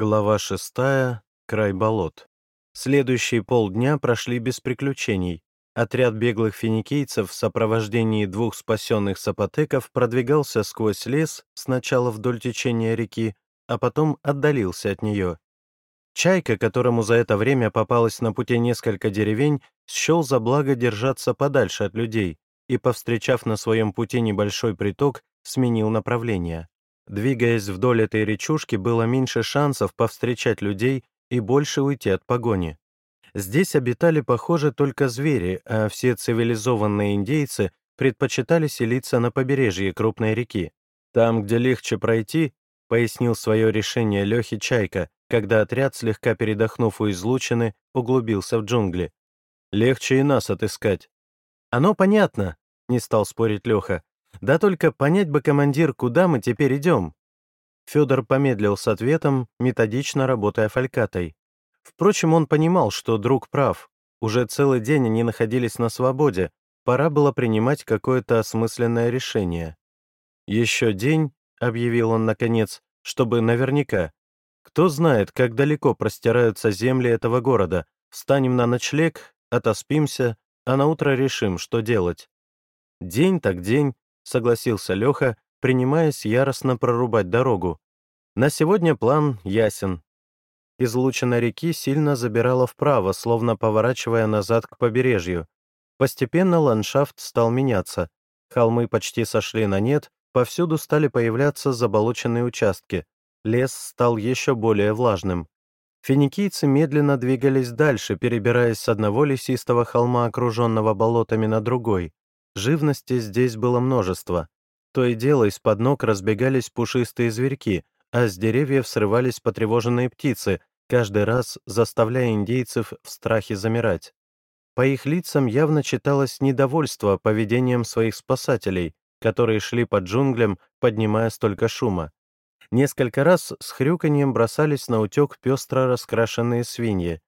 Глава шестая. Край болот. Следующие полдня прошли без приключений. Отряд беглых финикийцев в сопровождении двух спасенных сапотеков продвигался сквозь лес, сначала вдоль течения реки, а потом отдалился от нее. Чайка, которому за это время попалось на пути несколько деревень, счел за благо держаться подальше от людей и, повстречав на своем пути небольшой приток, сменил направление. Двигаясь вдоль этой речушки, было меньше шансов повстречать людей и больше уйти от погони. Здесь обитали, похоже, только звери, а все цивилизованные индейцы предпочитали селиться на побережье крупной реки. Там, где легче пройти, пояснил свое решение Лехи Чайка, когда отряд, слегка передохнув у излучины, углубился в джунгли. Легче и нас отыскать. Оно понятно, не стал спорить Леха. Да только понять бы, командир, куда мы теперь идем. Федор помедлил с ответом, методично работая фалькатой. Впрочем, он понимал, что друг прав. Уже целый день они находились на свободе, пора было принимать какое-то осмысленное решение. «Еще день», — объявил он наконец, — «чтобы наверняка. Кто знает, как далеко простираются земли этого города. Встанем на ночлег, отоспимся, а на утро решим, что делать». День так день, — согласился Леха, принимаясь яростно прорубать дорогу. «На сегодня план ясен». Излучина реки сильно забирала вправо, словно поворачивая назад к побережью. Постепенно ландшафт стал меняться. Холмы почти сошли на нет, повсюду стали появляться заболоченные участки. Лес стал еще более влажным. Финикийцы медленно двигались дальше, перебираясь с одного лесистого холма, окруженного болотами, на другой. Живности здесь было множество. То и дело из-под ног разбегались пушистые зверьки, а с деревьев срывались потревоженные птицы, каждый раз заставляя индейцев в страхе замирать. По их лицам явно читалось недовольство поведением своих спасателей, которые шли под джунглям, поднимая столько шума. Несколько раз с хрюканьем бросались на утек пестро раскрашенные свиньи.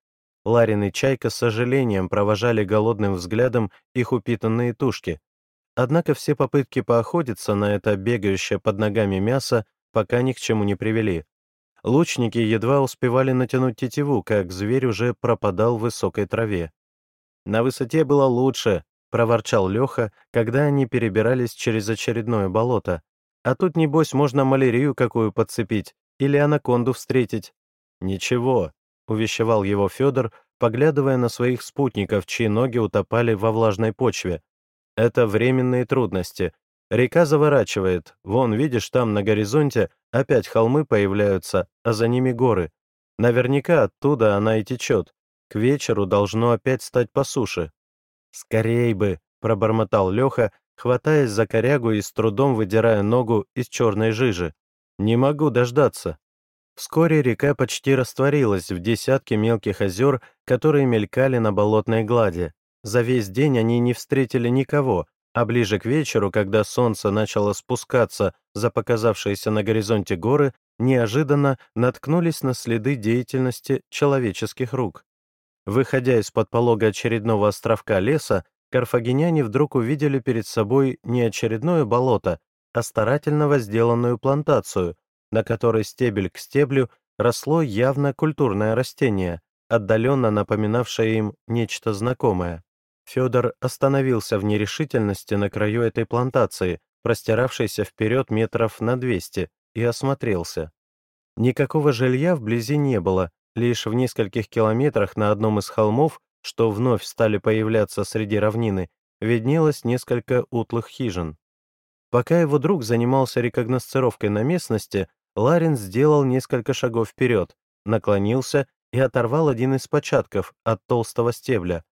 Ларин и Чайка с сожалением провожали голодным взглядом их упитанные тушки. Однако все попытки поохотиться на это бегающее под ногами мясо пока ни к чему не привели. Лучники едва успевали натянуть тетиву, как зверь уже пропадал в высокой траве. «На высоте было лучше», — проворчал Леха, когда они перебирались через очередное болото. «А тут, небось, можно малярию какую подцепить или анаконду встретить». «Ничего, — увещевал его Федор, поглядывая на своих спутников, чьи ноги утопали во влажной почве. «Это временные трудности. Река заворачивает. Вон, видишь, там на горизонте опять холмы появляются, а за ними горы. Наверняка оттуда она и течет. К вечеру должно опять стать по суше». «Скорей бы!» — пробормотал Леха, хватаясь за корягу и с трудом выдирая ногу из черной жижи. «Не могу дождаться». Вскоре река почти растворилась в десятке мелких озер, которые мелькали на болотной глади. За весь день они не встретили никого, а ближе к вечеру, когда солнце начало спускаться за показавшиеся на горизонте горы, неожиданно наткнулись на следы деятельности человеческих рук. Выходя из-под полога очередного островка леса, карфагеняне вдруг увидели перед собой не очередное болото, а старательно возделанную плантацию, на которой стебель к стеблю росло явно культурное растение, отдаленно напоминавшее им нечто знакомое. Федор остановился в нерешительности на краю этой плантации, простиравшейся вперед метров на 200, и осмотрелся. Никакого жилья вблизи не было, лишь в нескольких километрах на одном из холмов, что вновь стали появляться среди равнины, виднелось несколько утлых хижин. Пока его друг занимался рекогносцировкой на местности, Ларин сделал несколько шагов вперед, наклонился и оторвал один из початков от толстого стебля,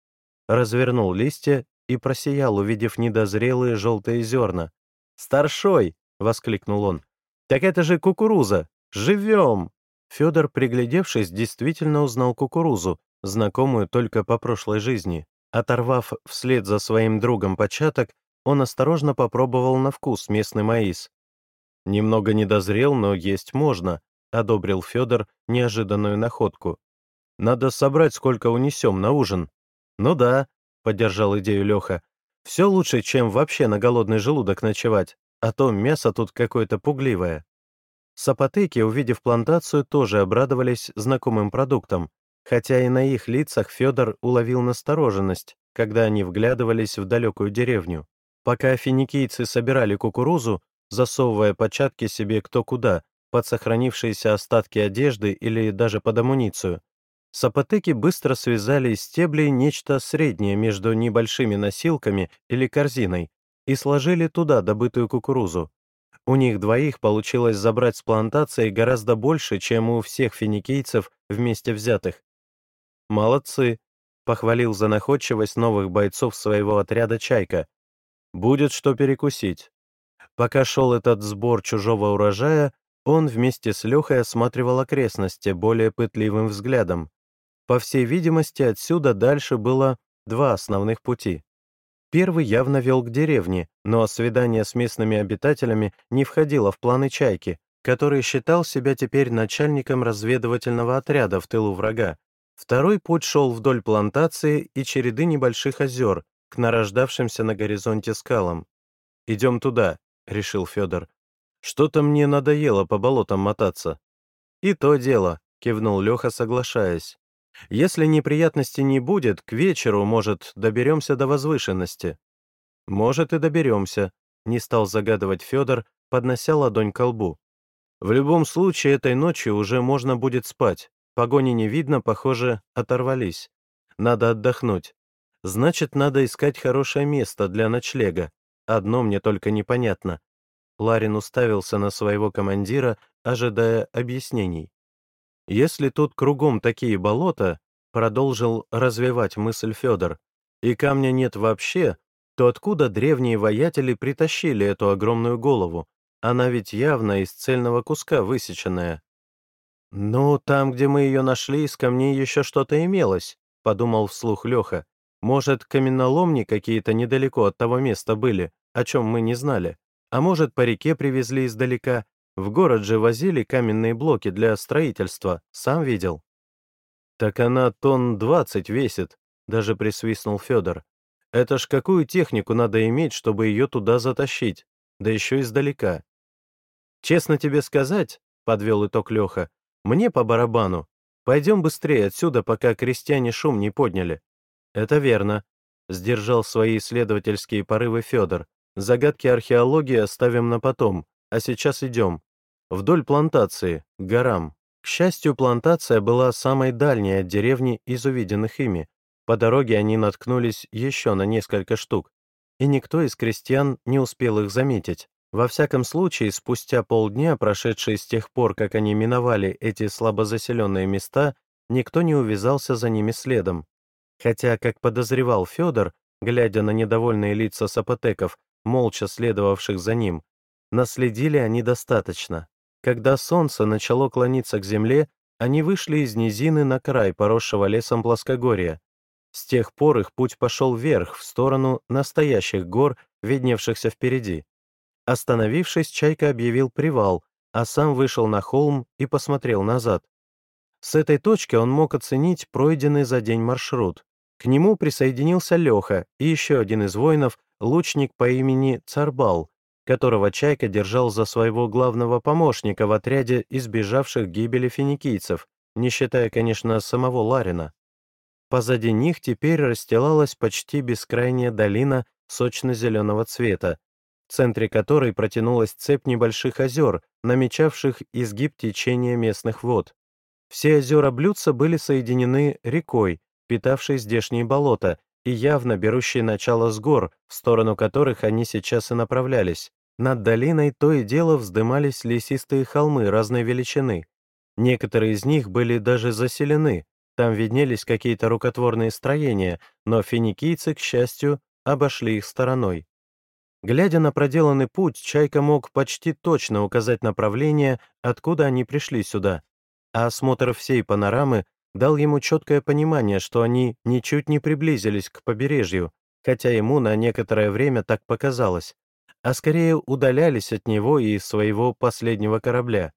развернул листья и просиял, увидев недозрелые желтые зерна. «Старшой!» — воскликнул он. «Так это же кукуруза! Живем!» Федор, приглядевшись, действительно узнал кукурузу, знакомую только по прошлой жизни. Оторвав вслед за своим другом початок, он осторожно попробовал на вкус местный маис. «Немного недозрел, но есть можно», — одобрил Федор неожиданную находку. «Надо собрать, сколько унесем на ужин». «Ну да», — поддержал идею Леха. «Все лучше, чем вообще на голодный желудок ночевать, а то мясо тут какое-то пугливое». Сапотеки, увидев плантацию, тоже обрадовались знакомым продуктам, хотя и на их лицах Федор уловил настороженность, когда они вглядывались в далекую деревню. Пока финикийцы собирали кукурузу, засовывая початки себе кто куда, под сохранившиеся остатки одежды или даже под амуницию, сапотеки быстро связали из стеблей нечто среднее между небольшими носилками или корзиной и сложили туда добытую кукурузу. У них двоих получилось забрать с плантации гораздо больше, чем у всех финикийцев вместе взятых. «Молодцы», — похвалил за находчивость новых бойцов своего отряда «Чайка». «Будет что перекусить». Пока шел этот сбор чужого урожая, он вместе с Лехой осматривал окрестности более пытливым взглядом. По всей видимости, отсюда дальше было два основных пути. Первый явно вел к деревне, но свидание с местными обитателями не входило в планы «Чайки», который считал себя теперь начальником разведывательного отряда в тылу врага. Второй путь шел вдоль плантации и череды небольших озер к нарождавшимся на горизонте скалам. «Идем туда», — решил Федор. «Что-то мне надоело по болотам мотаться». «И то дело», — кивнул Леха, соглашаясь. «Если неприятностей не будет, к вечеру, может, доберемся до возвышенности». «Может, и доберемся», — не стал загадывать Федор, поднося ладонь к лбу. «В любом случае, этой ночью уже можно будет спать. Погони не видно, похоже, оторвались. Надо отдохнуть. Значит, надо искать хорошее место для ночлега. Одно мне только непонятно. Ларин уставился на своего командира, ожидая объяснений. «Если тут кругом такие болота», — продолжил развивать мысль Федор, «и камня нет вообще, то откуда древние воятели притащили эту огромную голову? Она ведь явно из цельного куска высеченная». «Ну, там, где мы ее нашли, из камней еще что-то имелось», — подумал вслух Леха. «Может, каменоломни какие-то недалеко от того места были, о чем мы не знали? А может, по реке привезли издалека? В город же возили каменные блоки для строительства, сам видел». «Так она тонн двадцать весит», — даже присвистнул Федор. «Это ж какую технику надо иметь, чтобы ее туда затащить? Да еще издалека». «Честно тебе сказать», — подвел итог Леха, мне по барабану. Пойдем быстрее отсюда, пока крестьяне шум не подняли». «Это верно», — сдержал свои исследовательские порывы Федор. «Загадки археологии оставим на потом, а сейчас идем. Вдоль плантации, к горам». К счастью, плантация была самой дальней от деревни из увиденных ими. По дороге они наткнулись еще на несколько штук, и никто из крестьян не успел их заметить. Во всяком случае, спустя полдня, прошедшие с тех пор, как они миновали эти слабозаселенные места, никто не увязался за ними следом. Хотя, как подозревал Федор, глядя на недовольные лица сапотеков, молча следовавших за ним, наследили они достаточно. Когда солнце начало клониться к земле, они вышли из низины на край поросшего лесом плоскогорья. С тех пор их путь пошел вверх, в сторону настоящих гор, видневшихся впереди. Остановившись, Чайка объявил привал, а сам вышел на холм и посмотрел назад. С этой точки он мог оценить пройденный за день маршрут. К нему присоединился Леха и еще один из воинов, лучник по имени Царбал, которого Чайка держал за своего главного помощника в отряде избежавших гибели финикийцев, не считая, конечно, самого Ларина. Позади них теперь расстилалась почти бескрайняя долина сочно-зеленого цвета, в центре которой протянулась цепь небольших озер, намечавших изгиб течения местных вод. Все озера Блюдца были соединены рекой, питавшей здешние болота, и явно берущей начало с гор, в сторону которых они сейчас и направлялись. Над долиной то и дело вздымались лесистые холмы разной величины. Некоторые из них были даже заселены, там виднелись какие-то рукотворные строения, но финикийцы, к счастью, обошли их стороной. Глядя на проделанный путь, Чайка мог почти точно указать направление, откуда они пришли сюда, а осмотр всей панорамы дал ему четкое понимание, что они ничуть не приблизились к побережью, хотя ему на некоторое время так показалось, а скорее удалялись от него и своего последнего корабля.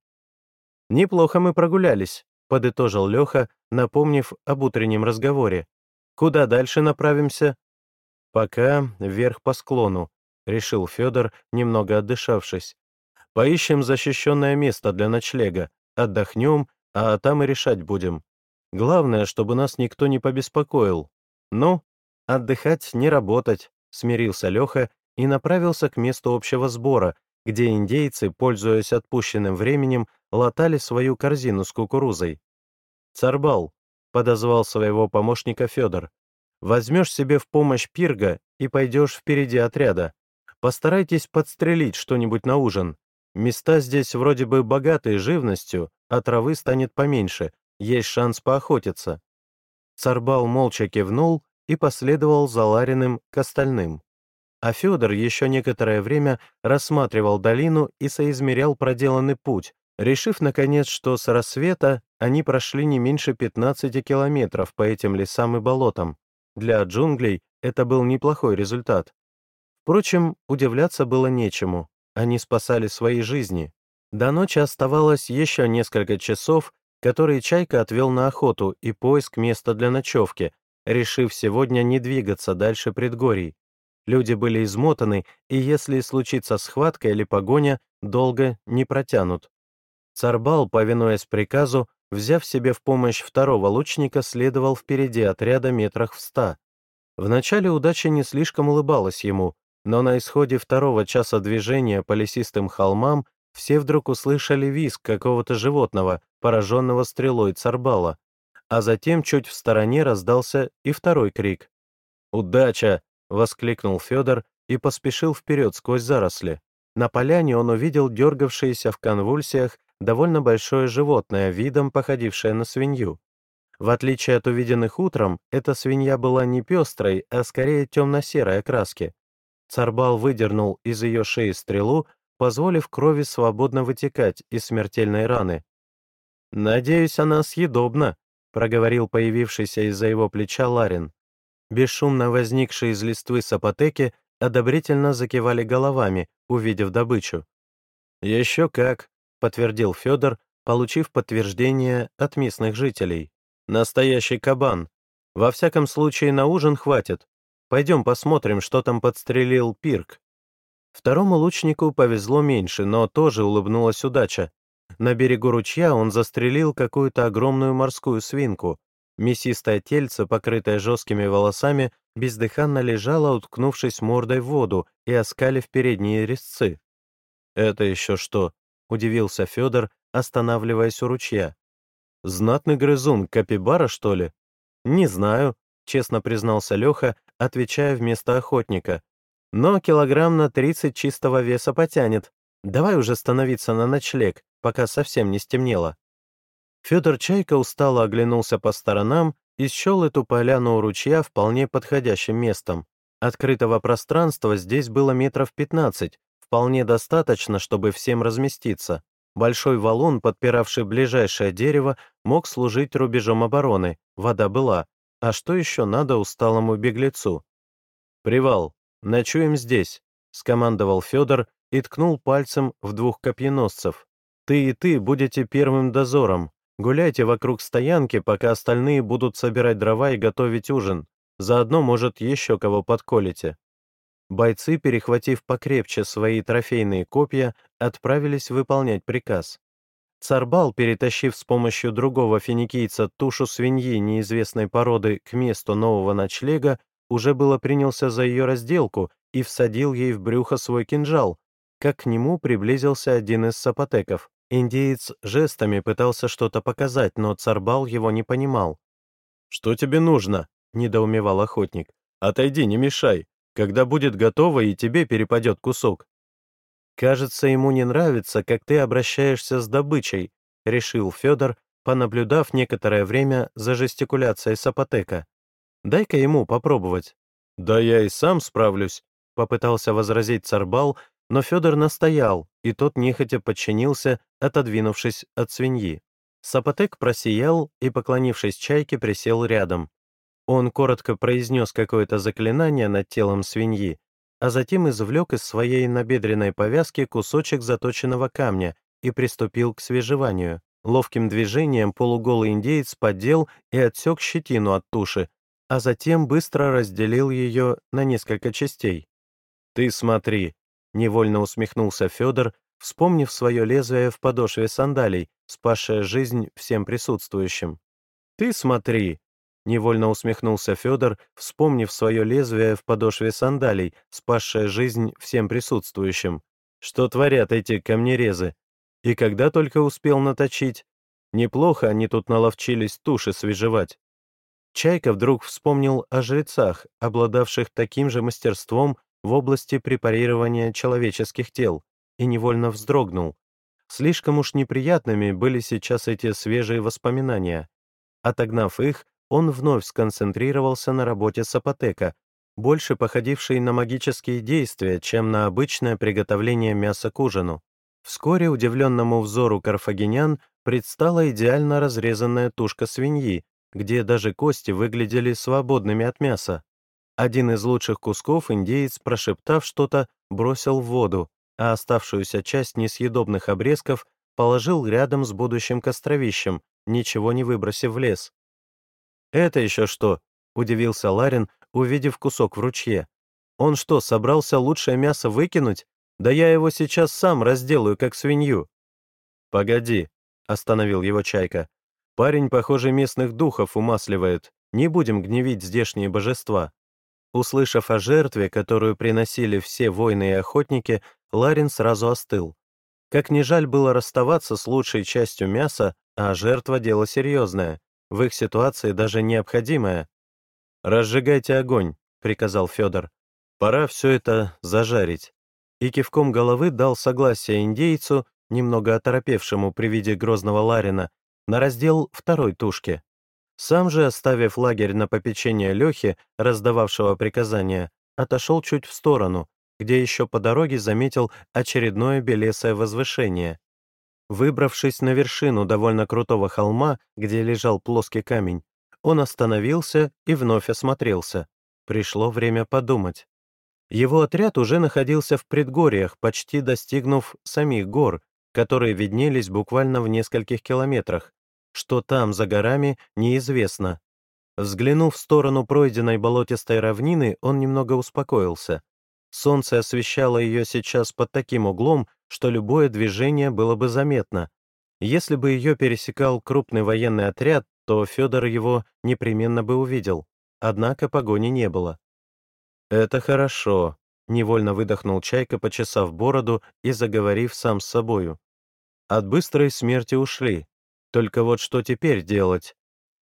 «Неплохо мы прогулялись», — подытожил Леха, напомнив об утреннем разговоре. «Куда дальше направимся?» «Пока вверх по склону», — решил Федор, немного отдышавшись. Поищем защищенное место для ночлега, отдохнем, а там и решать будем. Главное, чтобы нас никто не побеспокоил. Ну, отдыхать, не работать, смирился Леха и направился к месту общего сбора, где индейцы, пользуясь отпущенным временем, латали свою корзину с кукурузой. «Царбал», — подозвал своего помощника Федор, «возьмешь себе в помощь пирга и пойдешь впереди отряда. Постарайтесь подстрелить что-нибудь на ужин. Места здесь вроде бы богатые живностью, а травы станет поменьше, есть шанс поохотиться». Царбал молча кивнул и последовал за Лариным к остальным а Федор еще некоторое время рассматривал долину и соизмерял проделанный путь, решив, наконец, что с рассвета они прошли не меньше 15 километров по этим лесам и болотам. Для джунглей это был неплохой результат. Впрочем, удивляться было нечему. Они спасали свои жизни. До ночи оставалось еще несколько часов, которые Чайка отвел на охоту и поиск места для ночевки, решив сегодня не двигаться дальше предгорий. Люди были измотаны, и если случится схватка или погоня, долго не протянут. Царбал, повинуясь приказу, взяв себе в помощь второго лучника, следовал впереди отряда метрах в ста. Вначале удача не слишком улыбалась ему, но на исходе второго часа движения по лесистым холмам все вдруг услышали визг какого-то животного, пораженного стрелой Царбала, а затем чуть в стороне раздался и второй крик. «Удача! воскликнул Федор и поспешил вперед сквозь заросли. На поляне он увидел дергавшееся в конвульсиях довольно большое животное, видом походившее на свинью. В отличие от увиденных утром, эта свинья была не пестрой, а скорее темно-серой окраски. Царбал выдернул из ее шеи стрелу, позволив крови свободно вытекать из смертельной раны. «Надеюсь, она съедобна», — проговорил появившийся из-за его плеча Ларин. Бесшумно возникшие из листвы сапотеки одобрительно закивали головами, увидев добычу. «Еще как», — подтвердил Федор, получив подтверждение от местных жителей. «Настоящий кабан. Во всяком случае, на ужин хватит. Пойдем посмотрим, что там подстрелил Пирк». Второму лучнику повезло меньше, но тоже улыбнулась удача. На берегу ручья он застрелил какую-то огромную морскую свинку, Мясистое тельце, покрытое жесткими волосами, бездыханно лежало, уткнувшись мордой в воду и оскалив передние резцы. «Это еще что?» — удивился Федор, останавливаясь у ручья. «Знатный грызун, капибара, что ли?» «Не знаю», — честно признался Леха, отвечая вместо охотника. «Но килограмм на тридцать чистого веса потянет. Давай уже становиться на ночлег, пока совсем не стемнело». Федор Чайка устало оглянулся по сторонам и счел эту поляну у ручья вполне подходящим местом. Открытого пространства здесь было метров 15, вполне достаточно, чтобы всем разместиться. Большой валун, подпиравший ближайшее дерево, мог служить рубежом обороны, вода была. А что еще надо усталому беглецу? «Привал, ночуем здесь», — скомандовал Федор и ткнул пальцем в двух копьеносцев. «Ты и ты будете первым дозором, Гуляйте вокруг стоянки, пока остальные будут собирать дрова и готовить ужин. Заодно, может, еще кого подколите». Бойцы, перехватив покрепче свои трофейные копья, отправились выполнять приказ. Царбал, перетащив с помощью другого финикийца тушу свиньи неизвестной породы к месту нового ночлега, уже было принялся за ее разделку и всадил ей в брюхо свой кинжал, как к нему приблизился один из сапотеков. Индеец жестами пытался что-то показать, но Царбал его не понимал. «Что тебе нужно?» — недоумевал охотник. «Отойди, не мешай. Когда будет готово, и тебе перепадет кусок». «Кажется, ему не нравится, как ты обращаешься с добычей», — решил Федор, понаблюдав некоторое время за жестикуляцией Сапотека. «Дай-ка ему попробовать». «Да я и сам справлюсь», — попытался возразить Царбал, но Федор настоял, и тот нехотя подчинился, отодвинувшись от свиньи. Сапотек просиял и, поклонившись чайке, присел рядом. Он коротко произнес какое-то заклинание над телом свиньи, а затем извлек из своей набедренной повязки кусочек заточенного камня и приступил к свежеванию. Ловким движением полуголый индеец поддел и отсек щетину от туши, а затем быстро разделил ее на несколько частей. «Ты смотри», — невольно усмехнулся Федор, вспомнив свое лезвие в подошве сандалий, спасшее жизнь всем присутствующим. «Ты смотри!» — невольно усмехнулся Федор, вспомнив свое лезвие в подошве сандалий, спасшее жизнь всем присутствующим. «Что творят эти камнерезы? И когда только успел наточить? Неплохо они тут наловчились туши свежевать». Чайка вдруг вспомнил о жрецах, обладавших таким же мастерством в области препарирования человеческих тел, и невольно вздрогнул. Слишком уж неприятными были сейчас эти свежие воспоминания. Отогнав их, он вновь сконцентрировался на работе Сапотека, больше походившей на магические действия, чем на обычное приготовление мяса к ужину. Вскоре удивленному взору карфагенян предстала идеально разрезанная тушка свиньи, где даже кости выглядели свободными от мяса. Один из лучших кусков индеец, прошептав что-то, бросил в воду, а оставшуюся часть несъедобных обрезков положил рядом с будущим костровищем, ничего не выбросив в лес. «Это еще что?» — удивился Ларин, увидев кусок в ручье. «Он что, собрался лучшее мясо выкинуть? Да я его сейчас сам разделаю, как свинью». «Погоди», — остановил его Чайка. «Парень, похоже, местных духов умасливает. Не будем гневить здешние божества». Услышав о жертве, которую приносили все воины и охотники, Ларин сразу остыл. Как ни жаль было расставаться с лучшей частью мяса, а жертва — дело серьезное, в их ситуации даже необходимое. «Разжигайте огонь», — приказал Федор. «Пора все это зажарить». И кивком головы дал согласие индейцу, немного оторопевшему при виде грозного Ларина, на раздел второй тушки. Сам же, оставив лагерь на попечение Лехи, раздававшего приказания, отошел чуть в сторону, где еще по дороге заметил очередное белесое возвышение. Выбравшись на вершину довольно крутого холма, где лежал плоский камень, он остановился и вновь осмотрелся. Пришло время подумать. Его отряд уже находился в предгорьях, почти достигнув самих гор, которые виднелись буквально в нескольких километрах. Что там, за горами, неизвестно. Взглянув в сторону пройденной болотистой равнины, он немного успокоился. Солнце освещало ее сейчас под таким углом, что любое движение было бы заметно. Если бы ее пересекал крупный военный отряд, то Федор его непременно бы увидел. Однако погони не было. «Это хорошо», — невольно выдохнул Чайка, почесав бороду и заговорив сам с собою. «От быстрой смерти ушли. Только вот что теперь делать?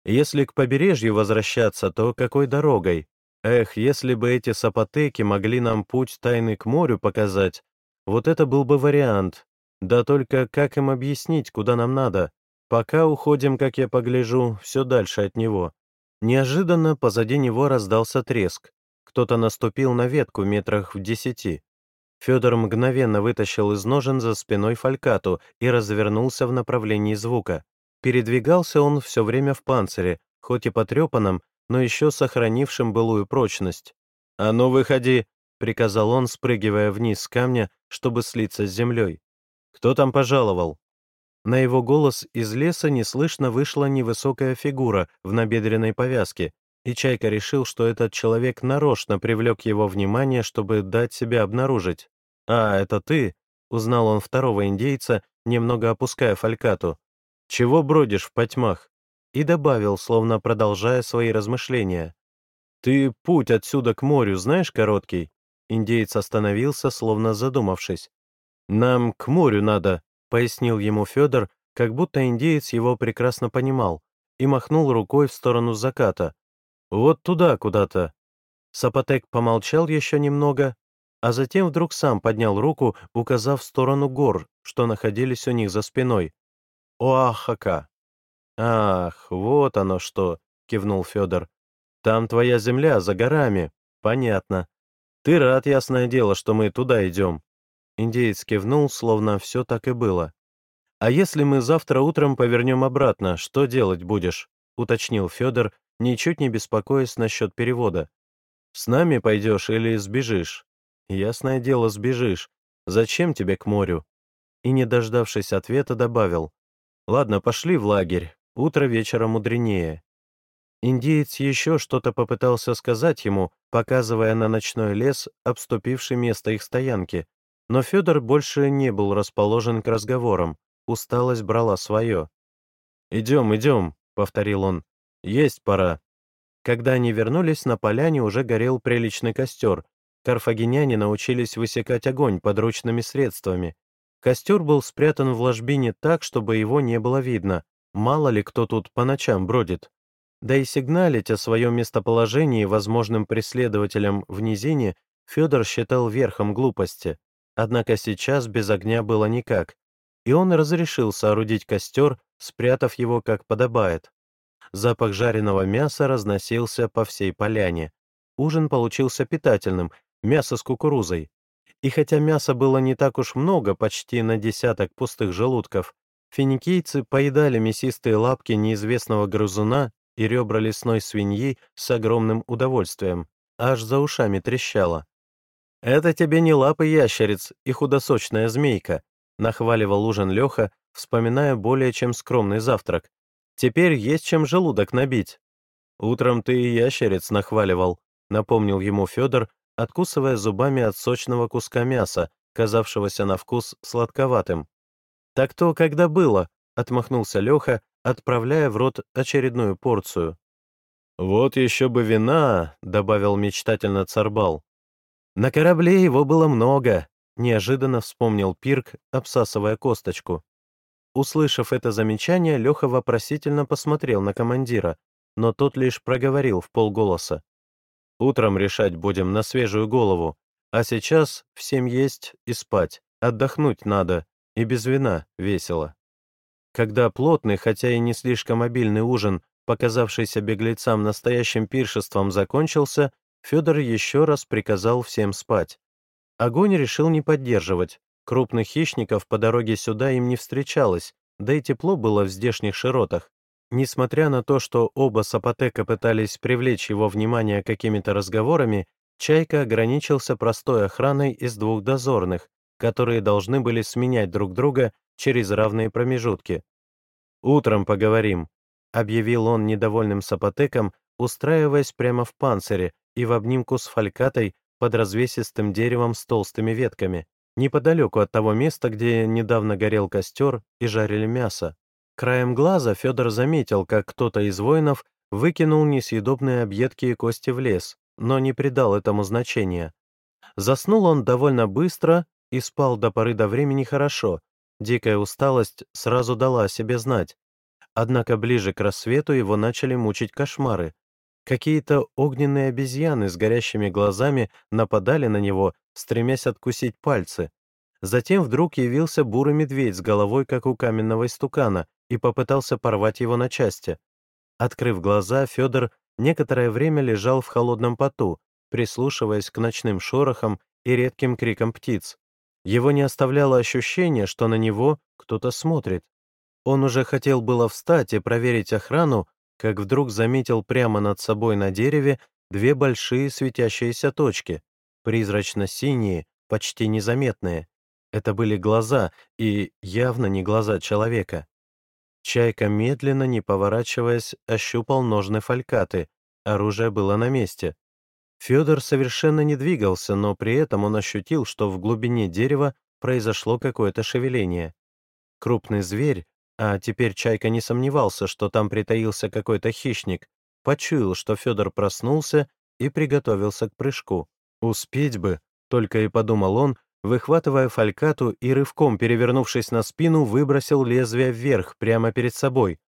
Если к побережью возвращаться, то какой дорогой? Эх, если бы эти сапотеки могли нам путь тайный к морю показать, вот это был бы вариант. Да только как им объяснить, куда нам надо? Пока уходим, как я погляжу, все дальше от него. Неожиданно позади него раздался треск. Кто-то наступил на ветку метрах в десяти. Федор мгновенно вытащил из ножен за спиной фалькату и развернулся в направлении звука. Передвигался он все время в панцире, хоть и потрепанном, но еще сохранившим былую прочность. «А ну, выходи!» — приказал он, спрыгивая вниз с камня, чтобы слиться с землей. «Кто там пожаловал?» На его голос из леса неслышно вышла невысокая фигура в набедренной повязке, и Чайка решил, что этот человек нарочно привлек его внимание, чтобы дать себя обнаружить. «А, это ты?» — узнал он второго индейца, немного опуская фалькату. «Чего бродишь в потьмах?» и добавил, словно продолжая свои размышления. «Ты путь отсюда к морю знаешь короткий?» Индеец остановился, словно задумавшись. «Нам к морю надо», — пояснил ему Федор, как будто индеец его прекрасно понимал, и махнул рукой в сторону заката. «Вот туда куда-то». Сапотек помолчал еще немного, а затем вдруг сам поднял руку, указав в сторону гор, что находились у них за спиной. «Оахака!» «Ах, вот оно что!» — кивнул Федор. «Там твоя земля, за горами. Понятно. Ты рад, ясное дело, что мы туда идем». Индеец кивнул, словно все так и было. «А если мы завтра утром повернем обратно, что делать будешь?» — уточнил Федор, ничуть не беспокоясь насчет перевода. «С нами пойдешь или сбежишь?» «Ясное дело, сбежишь. Зачем тебе к морю?» И, не дождавшись ответа, добавил. «Ладно, пошли в лагерь. Утро вечера мудренее. Индиец еще что-то попытался сказать ему, показывая на ночной лес, обступивший место их стоянки, Но Федор больше не был расположен к разговорам, усталость брала свое. «Идем, идем», — повторил он, — «есть пора». Когда они вернулись, на поляне уже горел приличный костер. Карфагеняне научились высекать огонь подручными средствами. Костер был спрятан в ложбине так, чтобы его не было видно. Мало ли кто тут по ночам бродит. Да и сигналить о своем местоположении возможным преследователям в низине Федор считал верхом глупости. Однако сейчас без огня было никак. И он разрешил соорудить костер, спрятав его как подобает. Запах жареного мяса разносился по всей поляне. Ужин получился питательным, мясо с кукурузой. И хотя мяса было не так уж много, почти на десяток пустых желудков, финикийцы поедали мясистые лапки неизвестного грызуна и ребра лесной свиньи с огромным удовольствием. Аж за ушами трещало. «Это тебе не лапы ящериц и худосочная змейка», нахваливал ужин Леха, вспоминая более чем скромный завтрак. Теперь есть чем желудок набить. Утром ты и ящериц нахваливал, напомнил ему Федор, откусывая зубами от сочного куска мяса, казавшегося на вкус сладковатым. «Так то когда было», — отмахнулся Леха, отправляя в рот очередную порцию. «Вот еще бы вина», — добавил мечтательно Царбал. «На корабле его было много», — неожиданно вспомнил Пирк, обсасывая косточку. Услышав это замечание, Леха вопросительно посмотрел на командира, но тот лишь проговорил в полголоса. «Утром решать будем на свежую голову, а сейчас всем есть и спать, отдохнуть надо, и без вина весело». Когда плотный, хотя и не слишком обильный ужин, показавшийся беглецам настоящим пиршеством, закончился, Федор еще раз приказал всем спать. Огонь решил не поддерживать, Крупных хищников по дороге сюда им не встречалось, да и тепло было в здешних широтах. Несмотря на то, что оба Сапотека пытались привлечь его внимание какими-то разговорами, Чайка ограничился простой охраной из двух дозорных, которые должны были сменять друг друга через равные промежутки. «Утром поговорим», — объявил он недовольным Сапотеком, устраиваясь прямо в панцире и в обнимку с фалькатой под развесистым деревом с толстыми ветками неподалеку от того места, где недавно горел костер и жарили мясо. Краем глаза Федор заметил, как кто-то из воинов выкинул несъедобные объедки и кости в лес, но не придал этому значения. Заснул он довольно быстро и спал до поры до времени хорошо. Дикая усталость сразу дала о себе знать. Однако ближе к рассвету его начали мучить кошмары. Какие-то огненные обезьяны с горящими глазами нападали на него, стремясь откусить пальцы. Затем вдруг явился бурый медведь с головой, как у каменного истукана, и попытался порвать его на части. Открыв глаза, Федор некоторое время лежал в холодном поту, прислушиваясь к ночным шорохам и редким крикам птиц. Его не оставляло ощущение, что на него кто-то смотрит. Он уже хотел было встать и проверить охрану, как вдруг заметил прямо над собой на дереве две большие светящиеся точки, призрачно-синие, почти незаметные. Это были глаза, и явно не глаза человека. Чайка, медленно, не поворачиваясь, ощупал ножны фалькаты. Оружие было на месте. Федор совершенно не двигался, но при этом он ощутил, что в глубине дерева произошло какое-то шевеление. Крупный зверь, а теперь Чайка не сомневался, что там притаился какой-то хищник, почуял, что Федор проснулся и приготовился к прыжку. «Успеть бы», — только и подумал он, выхватывая фалькату и рывком, перевернувшись на спину, выбросил лезвие вверх, прямо перед собой.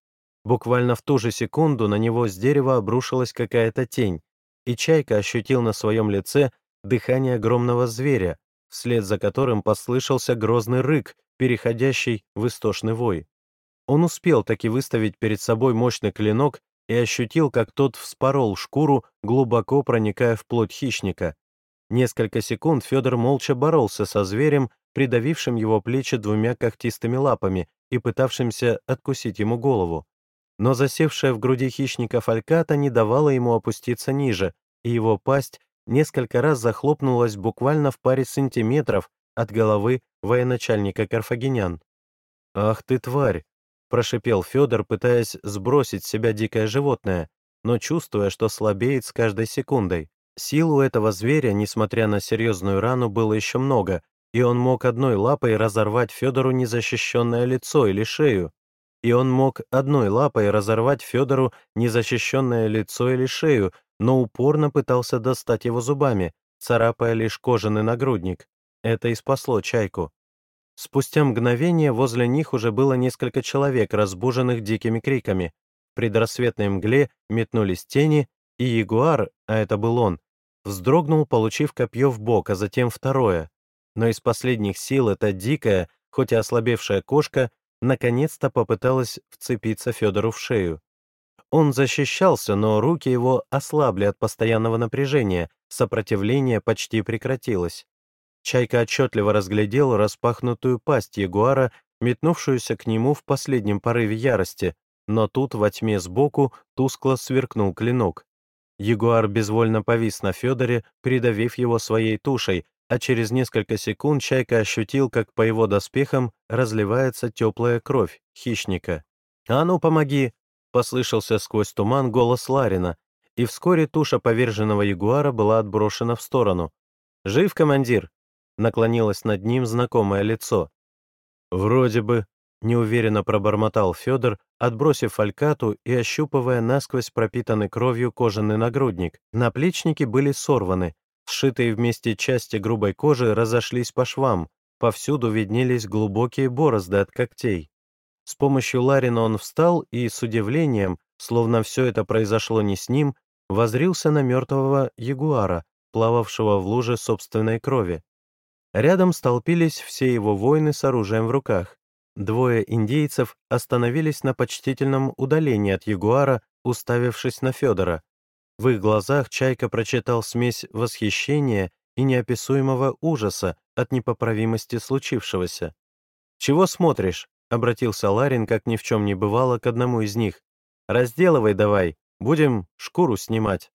Буквально в ту же секунду на него с дерева обрушилась какая-то тень, и Чайка ощутил на своем лице дыхание огромного зверя, вслед за которым послышался грозный рык, переходящий в истошный вой. Он успел таки выставить перед собой мощный клинок и ощутил, как тот вспорол шкуру, глубоко проникая в плоть хищника. Несколько секунд Федор молча боролся со зверем, придавившим его плечи двумя когтистыми лапами и пытавшимся откусить ему голову. Но засевшая в груди хищника фальката не давала ему опуститься ниже, и его пасть несколько раз захлопнулась буквально в паре сантиметров от головы военачальника Карфагенян. «Ах ты, тварь!» прошипел Федор, пытаясь сбросить с себя дикое животное, но чувствуя, что слабеет с каждой секундой. Сил у этого зверя, несмотря на серьезную рану, было еще много, и он мог одной лапой разорвать Федору незащищенное лицо или шею, и он мог одной лапой разорвать Федору незащищенное лицо или шею, но упорно пытался достать его зубами, царапая лишь кожаный нагрудник. Это и спасло Чайку. Спустя мгновение возле них уже было несколько человек, разбуженных дикими криками. В предрассветной мгле метнулись тени, и ягуар, а это был он, вздрогнул, получив копье в бок, а затем второе. Но из последних сил эта дикая, хоть и ослабевшая кошка, наконец-то попыталась вцепиться Федору в шею. Он защищался, но руки его ослабли от постоянного напряжения, сопротивление почти прекратилось. Чайка отчетливо разглядел распахнутую пасть ягуара, метнувшуюся к нему в последнем порыве ярости, но тут во тьме сбоку тускло сверкнул клинок. Ягуар безвольно повис на Федоре, придавив его своей тушей, а через несколько секунд Чайка ощутил, как по его доспехам разливается теплая кровь хищника. «А ну, помоги!» — послышался сквозь туман голос Ларина, и вскоре туша поверженного ягуара была отброшена в сторону. «Жив, командир?» наклонилось над ним знакомое лицо. «Вроде бы», — неуверенно пробормотал Федор, отбросив фалькату и ощупывая насквозь пропитанный кровью кожаный нагрудник. Наплечники были сорваны, сшитые вместе части грубой кожи разошлись по швам, повсюду виднелись глубокие борозды от когтей. С помощью Ларина он встал и, с удивлением, словно все это произошло не с ним, возрился на мертвого ягуара, плававшего в луже собственной крови. Рядом столпились все его воины с оружием в руках. Двое индейцев остановились на почтительном удалении от ягуара, уставившись на Федора. В их глазах Чайка прочитал смесь восхищения и неописуемого ужаса от непоправимости случившегося. «Чего смотришь?» — обратился Ларин, как ни в чем не бывало, к одному из них. «Разделывай давай, будем шкуру снимать».